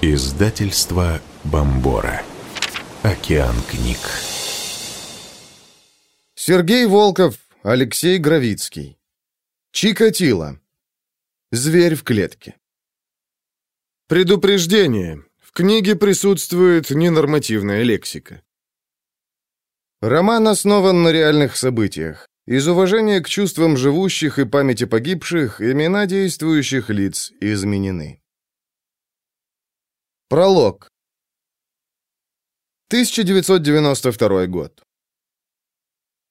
Издательство Бомбора. Океан книг. Сергей Волков, Алексей Гравицкий. Чикатило. Зверь в клетке. Предупреждение. В книге присутствует ненормативная лексика. Роман основан на реальных событиях. Из уважения к чувствам живущих и памяти погибших имена действующих лиц изменены. Пролог. 1992 год.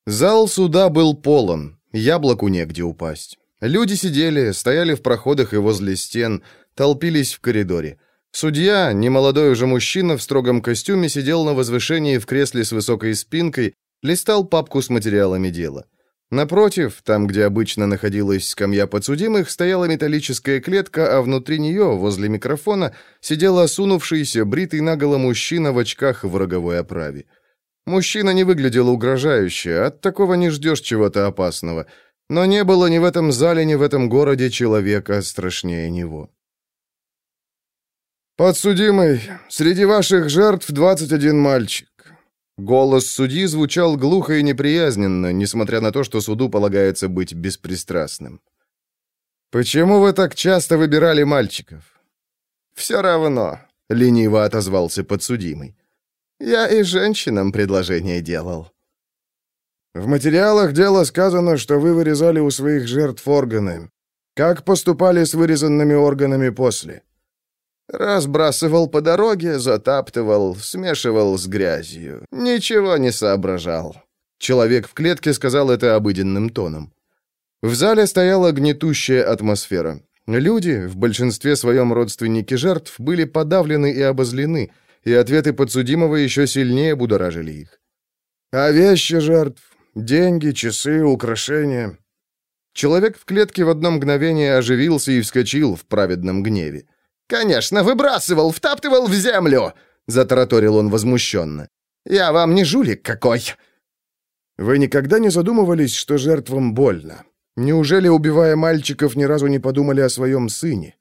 Зал суда был полон, яблоку негде упасть. Люди сидели, стояли в проходах и возле стен, толпились в коридоре. Судья, немолодой уже мужчина в строгом костюме, сидел на возвышении в кресле с высокой спинкой, листал папку с материалами дела. Напротив, там, где обычно находилась скамья подсудимых, стояла металлическая клетка, а внутри нее, возле микрофона, сидел осунувшийся, бритый наголо мужчина в очках в роговой оправе. Мужчина не выглядел угрожающе, от такого не ждешь чего-то опасного. Но не было ни в этом зале, ни в этом городе человека страшнее него. «Подсудимый, среди ваших жертв 21 мальчик. Голос судьи звучал глухо и неприязненно, несмотря на то, что суду полагается быть беспристрастным. «Почему вы так часто выбирали мальчиков?» «Все равно», — лениво отозвался подсудимый. «Я и женщинам предложение делал». «В материалах дела сказано, что вы вырезали у своих жертв органы. Как поступали с вырезанными органами после?» Разбрасывал по дороге, затаптывал, смешивал с грязью. Ничего не соображал. Человек в клетке сказал это обыденным тоном. В зале стояла гнетущая атмосфера. Люди, в большинстве своем родственники жертв, были подавлены и обозлены, и ответы подсудимого еще сильнее будоражили их. «А вещи жертв? Деньги, часы, украшения?» Человек в клетке в одно мгновение оживился и вскочил в праведном гневе. «Конечно, выбрасывал, втаптывал в землю!» — затараторил он возмущенно. «Я вам не жулик какой!» «Вы никогда не задумывались, что жертвам больно? Неужели, убивая мальчиков, ни разу не подумали о своем сыне?»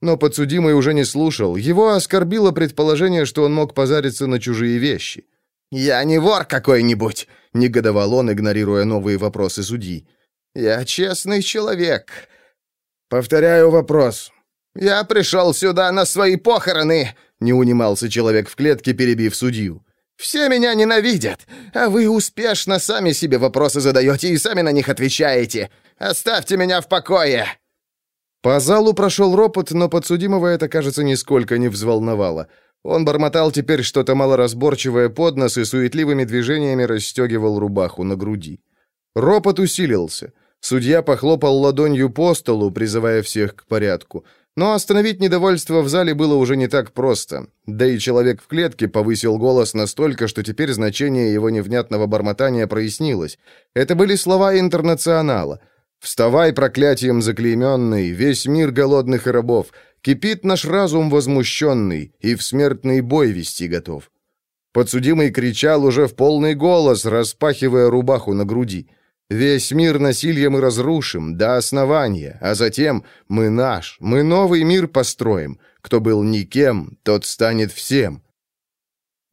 Но подсудимый уже не слушал. Его оскорбило предположение, что он мог позариться на чужие вещи. «Я не вор какой-нибудь!» — негодовал он, игнорируя новые вопросы судьи. «Я честный человек». «Повторяю вопрос. «Я пришел сюда на свои похороны!» — не унимался человек в клетке, перебив судью. «Все меня ненавидят, а вы успешно сами себе вопросы задаете и сами на них отвечаете. Оставьте меня в покое!» По залу прошел ропот, но подсудимого это, кажется, нисколько не взволновало. Он бормотал теперь что-то малоразборчивое под нос и суетливыми движениями расстегивал рубаху на груди. Ропот усилился. Судья похлопал ладонью по столу, призывая всех к порядку. Но остановить недовольство в зале было уже не так просто. Да и человек в клетке повысил голос настолько, что теперь значение его невнятного бормотания прояснилось. Это были слова интернационала. «Вставай, проклятием заклейменный, весь мир голодных и рабов! Кипит наш разум возмущенный, и в смертный бой вести готов!» Подсудимый кричал уже в полный голос, распахивая рубаху на груди. Весь мир насилием мы разрушим до основания, а затем мы наш, мы новый мир построим. Кто был никем, тот станет всем».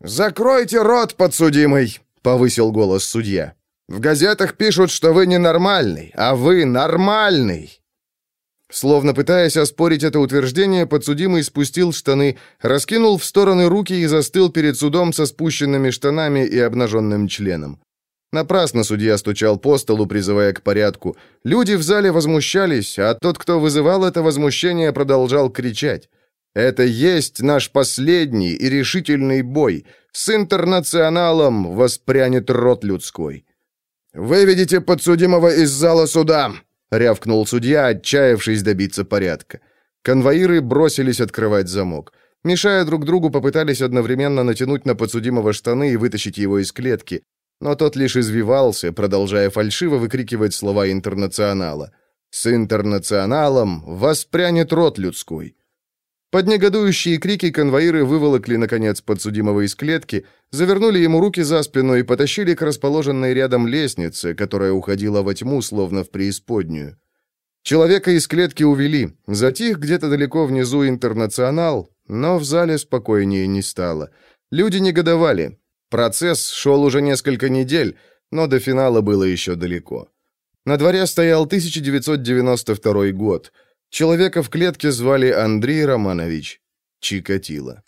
«Закройте рот, подсудимый!» — повысил голос судья. «В газетах пишут, что вы ненормальный, а вы нормальный!» Словно пытаясь оспорить это утверждение, подсудимый спустил штаны, раскинул в стороны руки и застыл перед судом со спущенными штанами и обнаженным членом. Напрасно судья стучал по столу, призывая к порядку. Люди в зале возмущались, а тот, кто вызывал это возмущение, продолжал кричать. «Это есть наш последний и решительный бой. С интернационалом воспрянет рот людской». «Выведите подсудимого из зала суда!» — рявкнул судья, отчаявшись добиться порядка. Конвоиры бросились открывать замок. Мешая друг другу, попытались одновременно натянуть на подсудимого штаны и вытащить его из клетки но тот лишь извивался, продолжая фальшиво выкрикивать слова интернационала. «С интернационалом воспрянет рот людской». Под негодующие крики конвоиры выволокли, наконец, подсудимого из клетки, завернули ему руки за спину и потащили к расположенной рядом лестнице, которая уходила во тьму, словно в преисподнюю. Человека из клетки увели. Затих где-то далеко внизу интернационал, Но в зале спокойнее не стало. Люди негодовали. Процесс шел уже несколько недель, но до финала было еще далеко. На дворе стоял 1992 год. Человека в клетке звали Андрей Романович Чикатило.